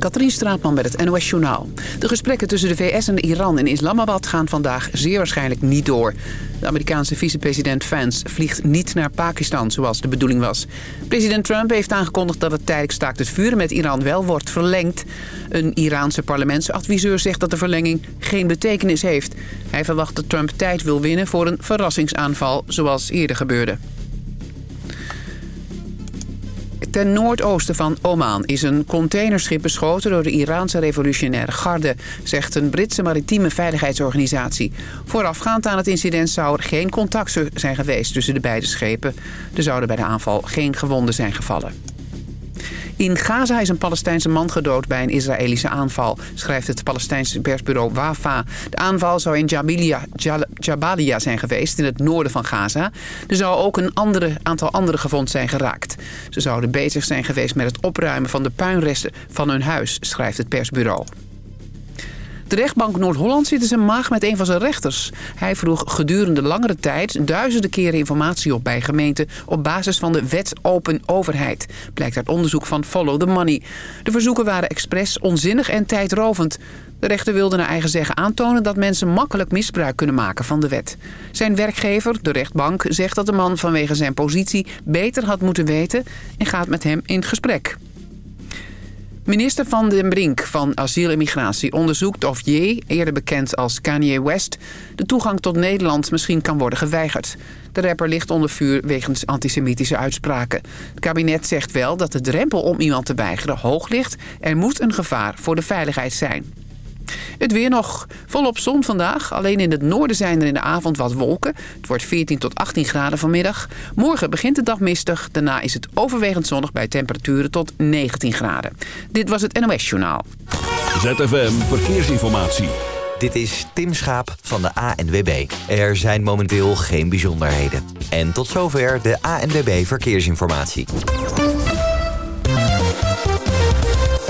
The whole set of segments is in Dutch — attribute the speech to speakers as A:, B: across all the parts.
A: Katrien Straatman met het NOS Journaal. De gesprekken tussen de VS en Iran in Islamabad gaan vandaag zeer waarschijnlijk niet door. De Amerikaanse vicepresident Vance vliegt niet naar Pakistan zoals de bedoeling was. President Trump heeft aangekondigd dat het tijdelijk staakt het vuren met Iran wel wordt verlengd. Een Iraanse parlementsadviseur zegt dat de verlenging geen betekenis heeft. Hij verwacht dat Trump tijd wil winnen voor een verrassingsaanval zoals eerder gebeurde. Ten noordoosten van Oman is een containerschip beschoten door de Iraanse revolutionaire garde, zegt een Britse maritieme veiligheidsorganisatie. Voorafgaand aan het incident zou er geen contact zijn geweest tussen de beide schepen. Er zouden bij de aanval geen gewonden zijn gevallen. In Gaza is een Palestijnse man gedood bij een Israëlische aanval, schrijft het Palestijnse persbureau WAFA. De aanval zou in Jabalia, Jabalia zijn geweest, in het noorden van Gaza. Er zou ook een andere, aantal anderen gewond zijn geraakt. Ze zouden bezig zijn geweest met het opruimen van de puinresten van hun huis, schrijft het persbureau. De rechtbank Noord-Holland zit in zijn maag met een van zijn rechters. Hij vroeg gedurende langere tijd duizenden keren informatie op bij gemeenten... op basis van de wet Open Overheid. Blijkt uit onderzoek van Follow the Money. De verzoeken waren expres, onzinnig en tijdrovend. De rechter wilde naar eigen zeggen aantonen dat mensen makkelijk misbruik kunnen maken van de wet. Zijn werkgever, de rechtbank, zegt dat de man vanwege zijn positie beter had moeten weten... en gaat met hem in gesprek. Minister Van den Brink van Asiel en Migratie onderzoekt of J, eerder bekend als Kanye West... de toegang tot Nederland misschien kan worden geweigerd. De rapper ligt onder vuur wegens antisemitische uitspraken. Het kabinet zegt wel dat de drempel om iemand te weigeren hoog ligt. Er moet een gevaar voor de veiligheid zijn. Het weer nog volop zon vandaag. Alleen in het noorden zijn er in de avond wat wolken. Het wordt 14 tot 18 graden vanmiddag. Morgen begint de dag mistig. Daarna is het overwegend zonnig bij temperaturen tot 19 graden. Dit was het NOS Journaal.
B: ZFM Verkeersinformatie.
C: Dit is Tim Schaap van de ANWB. Er zijn momenteel geen bijzonderheden. En tot zover de ANWB Verkeersinformatie.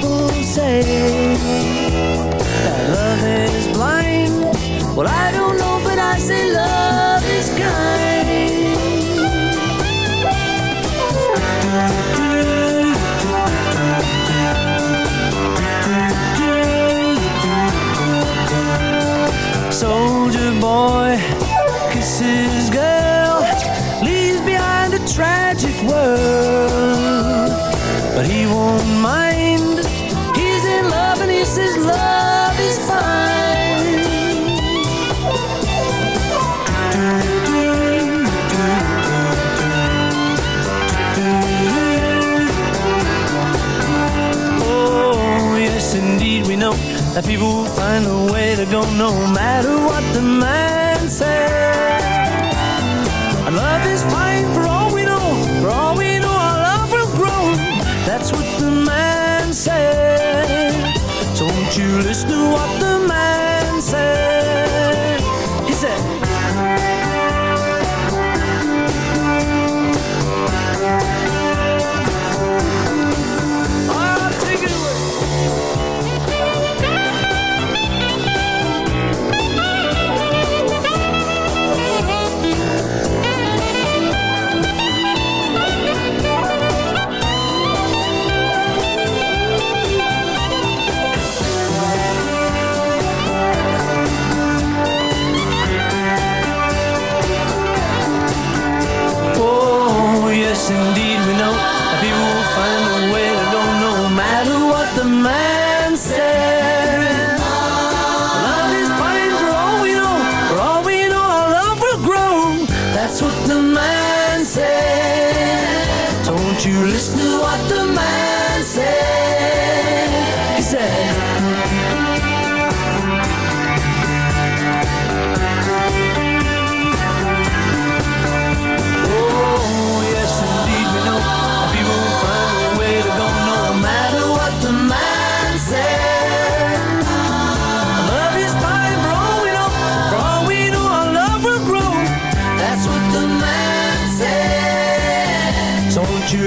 D: people say that love is blind. Well, I don't know, but I say love is kind. Soldier boy kisses girl, leaves behind a tragic world. But he won't mind. In love is fine. Oh, yes, indeed, we know that people find a way to go no matter what the man says. Won't you listen to what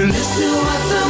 D: listen. to what the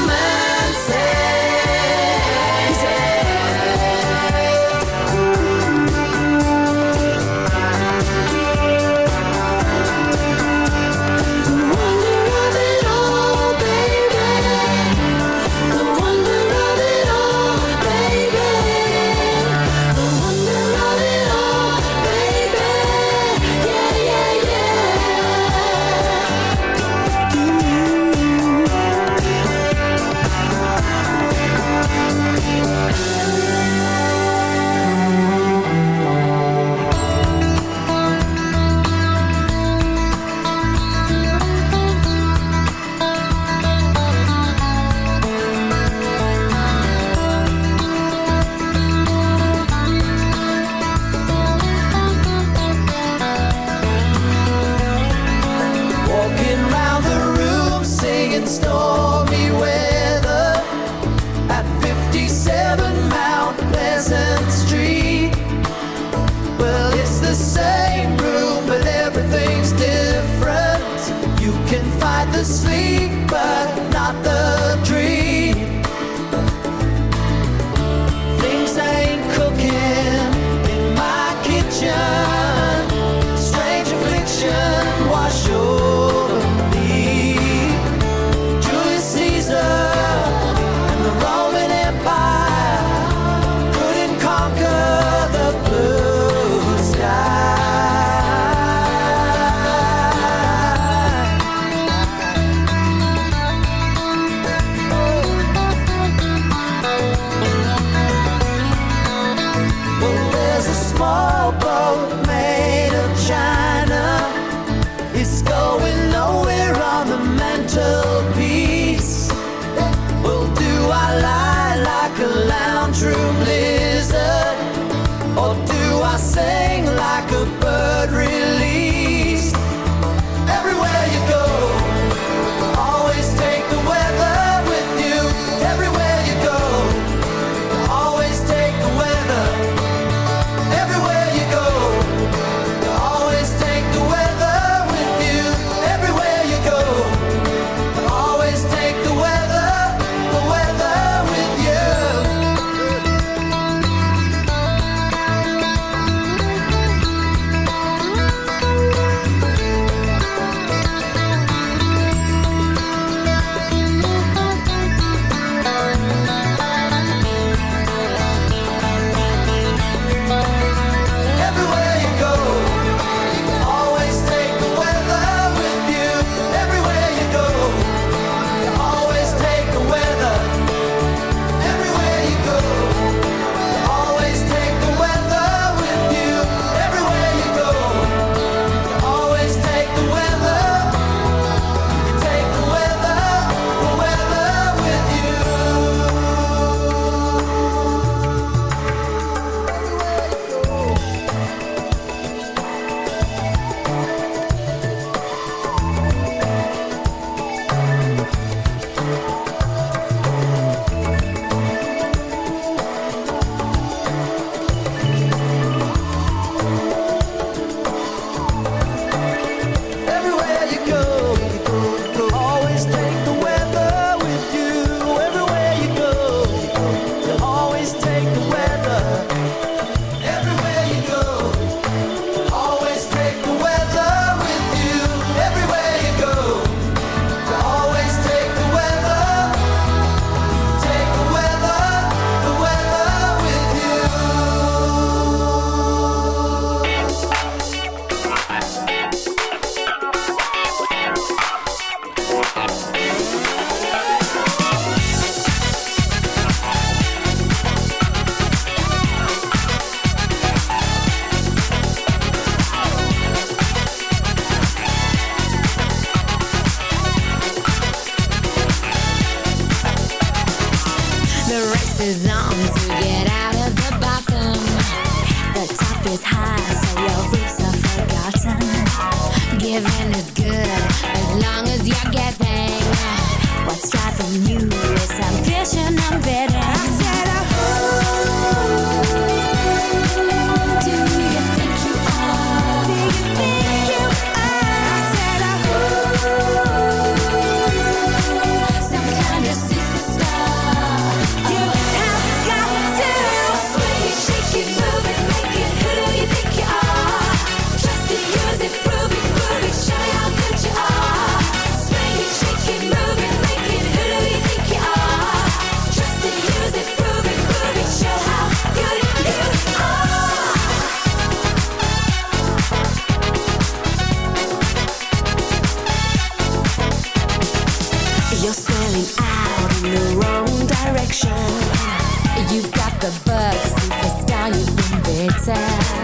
E: You've got the bugs, the style you've been better.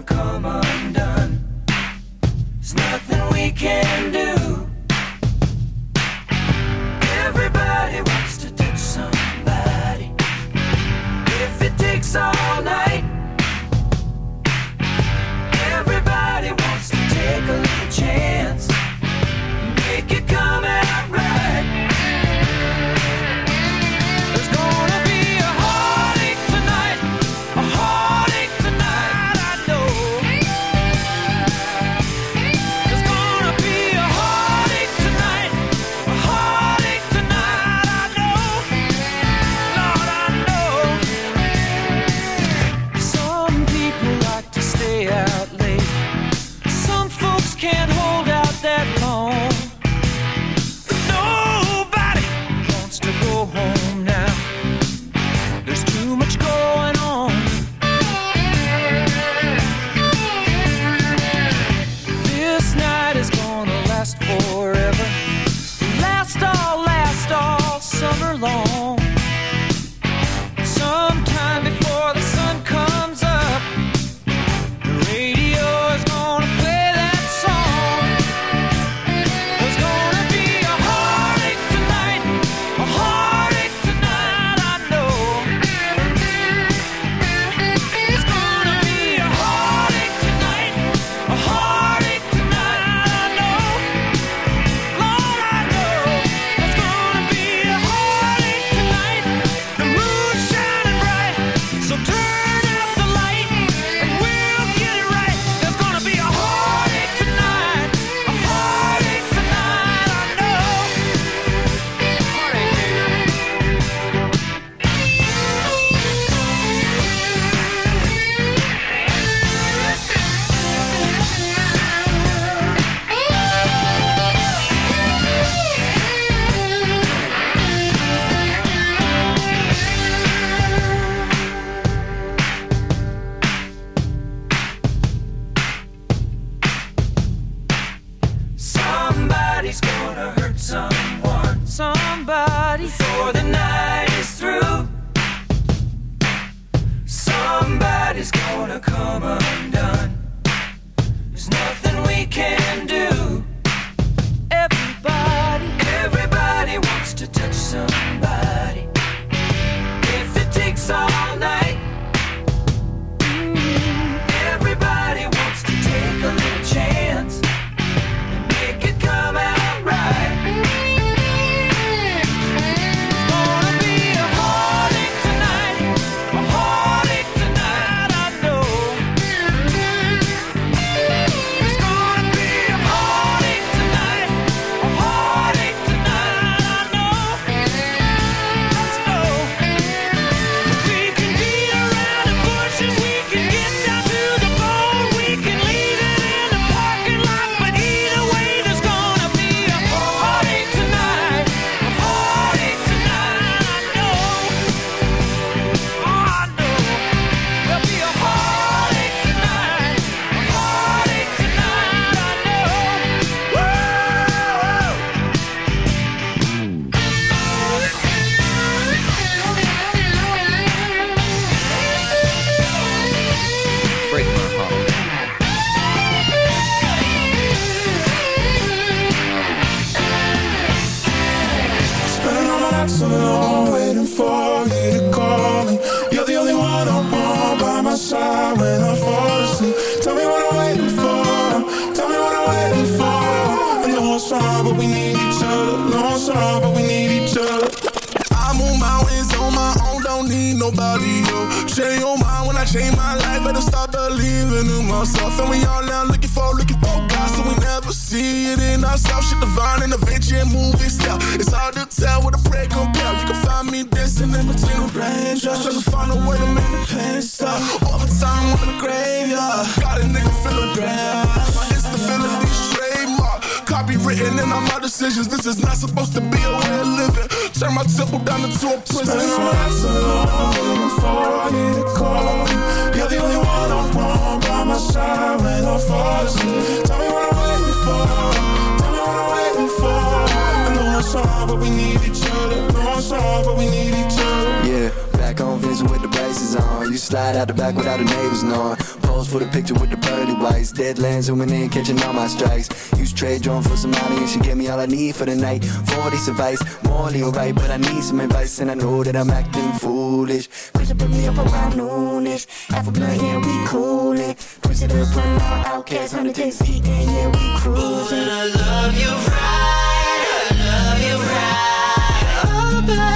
D: Gonna come undone. There's nothing we can do.
F: In.
G: And we all now looking for, looking for God, so we never see it in ourselves. Shit divine and adventure and movie style. It's hard to tell what a prayer compare. You can find me dancing in between the raindrops, trying to find a way to make the pain stop. Overtime on the graveyard, got a nigga feeling grand. My instability trademark, copywritten in all my decisions. This is not supposed to be a way of living. Turn my temple down into a prison. Spend nights alone, waiting for you to call. You're the only one I
H: Yeah, back on Vincent with the braces on. You slide out the back without the neighbors knowing. Pose for the picture with the pearly whites. Deadlands zooming in, catching all my strikes. Use trade drone for some money and she gave me all I need for the night. 40 advice, morally alright, but I need some advice and I know that I'm acting foolish. It, put me up around noonish. Half a blunt, yeah, we coolin' cruise. It one more outcast on the dick and yeah, we cruise. Ooh, and I love you right, I
I: love you
J: right. Oh,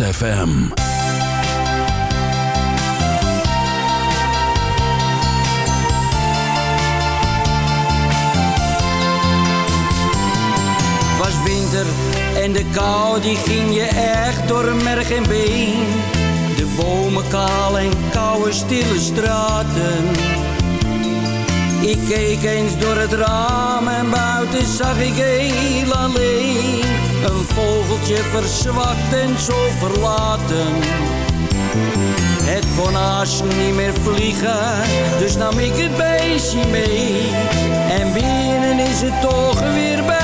E: ZFM.
K: Verzwakt en zo verlaten. Het kon niet meer vliegen, dus nam ik het beestje mee. En binnen is het toch weer bijgekomen.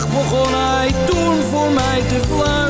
K: Zacht begon hij toen voor mij te fluiten.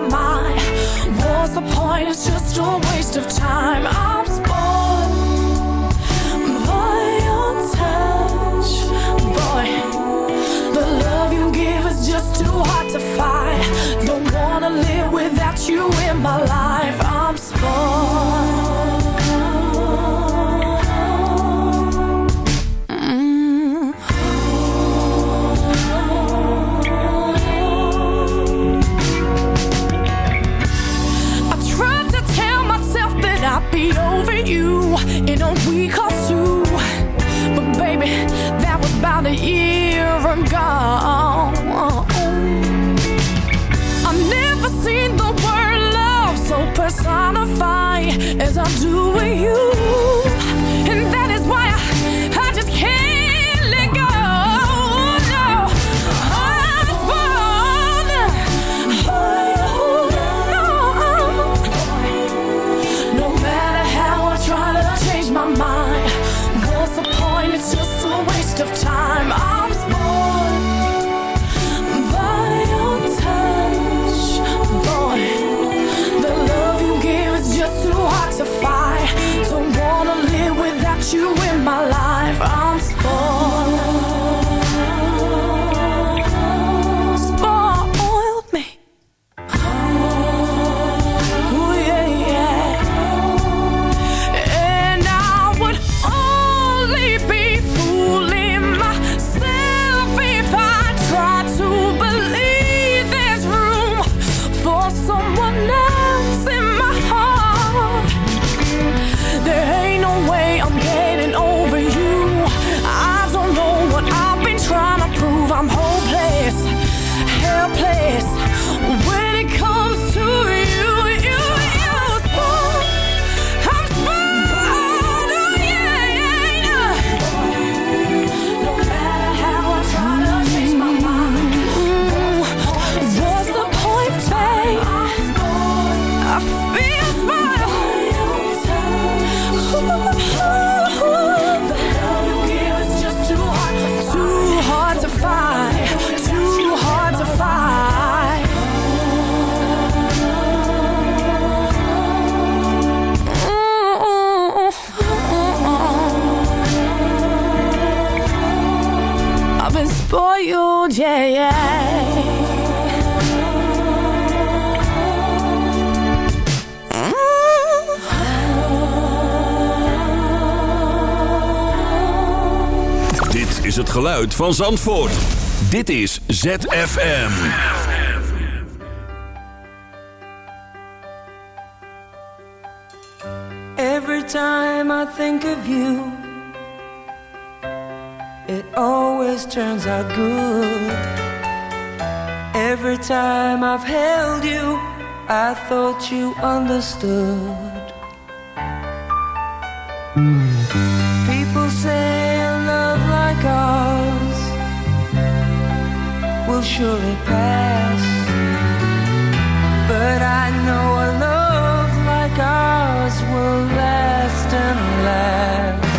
L: Mind, what's the point? It's just a waste of time. I'm spoiled by your touch, boy. The love you give is just too hard to find. Don't wanna live without you in my life. I'm spoiled.
E: geluid van Zandvoort. Dit is ZFM.
D: Every time I think of you It always turns out good Every time I've held you I thought you understood mm. will surely pass. But I know a love like ours will last and last.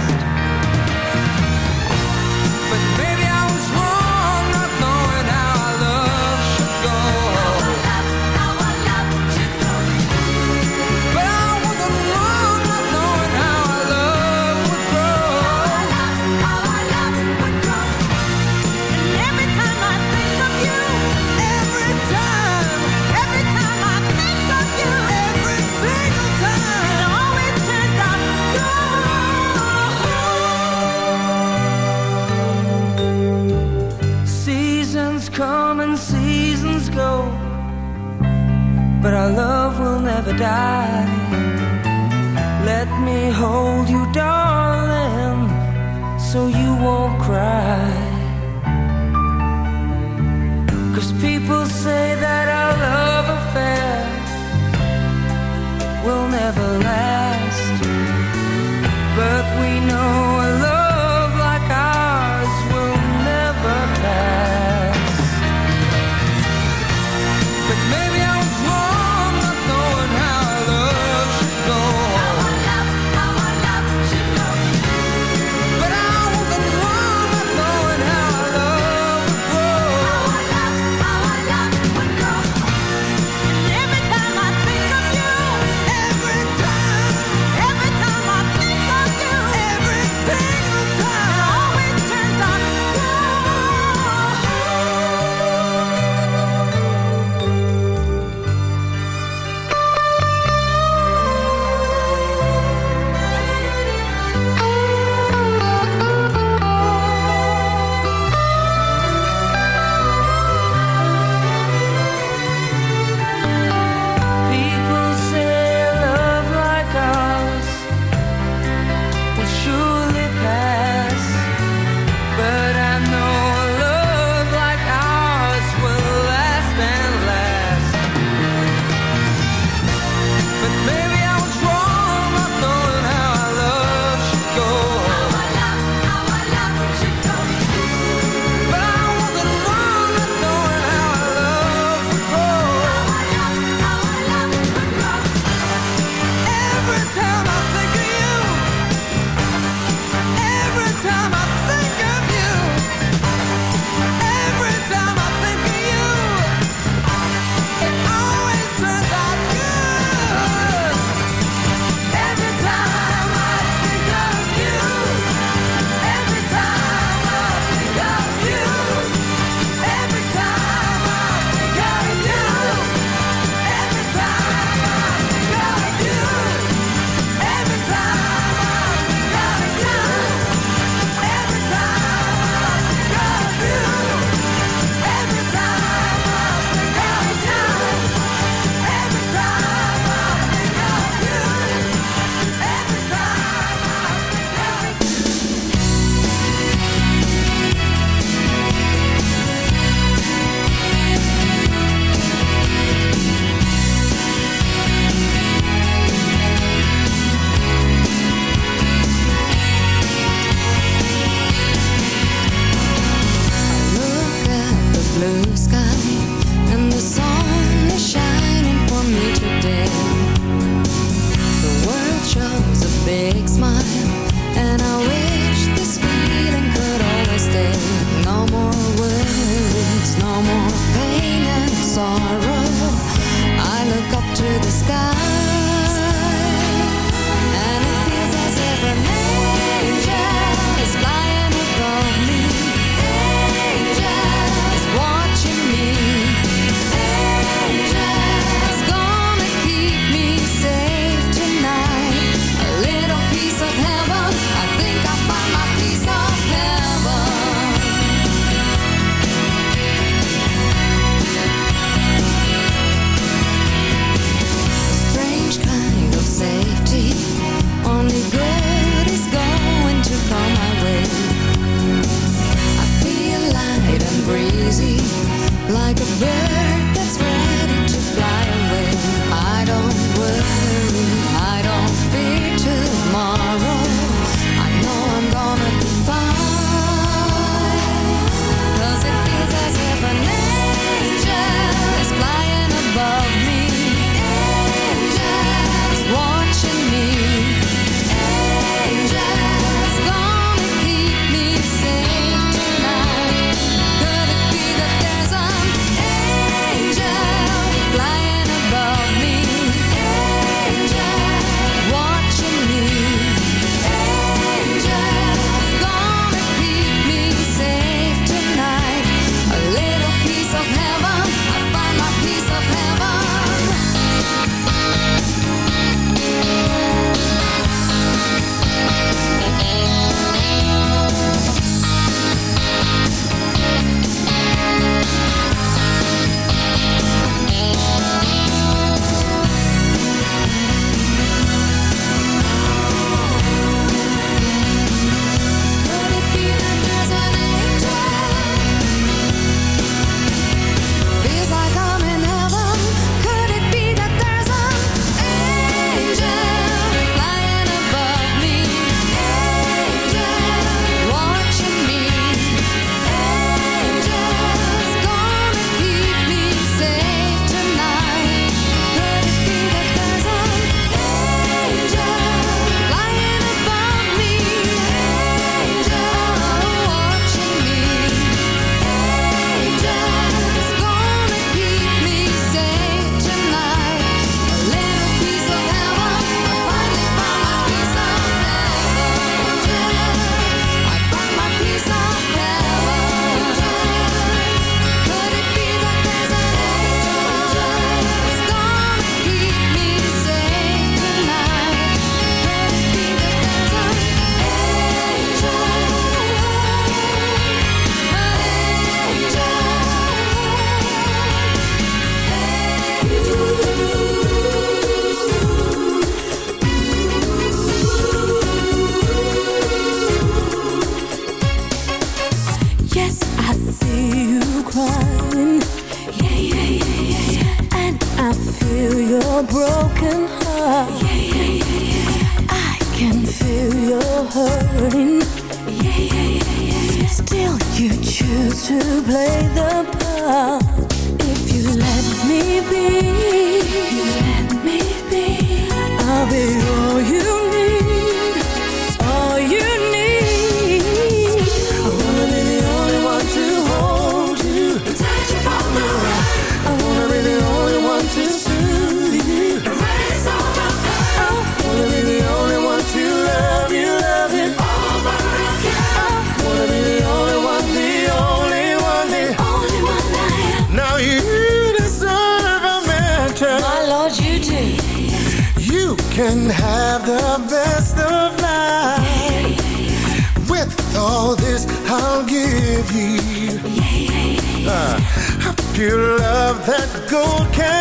M: gold
N: can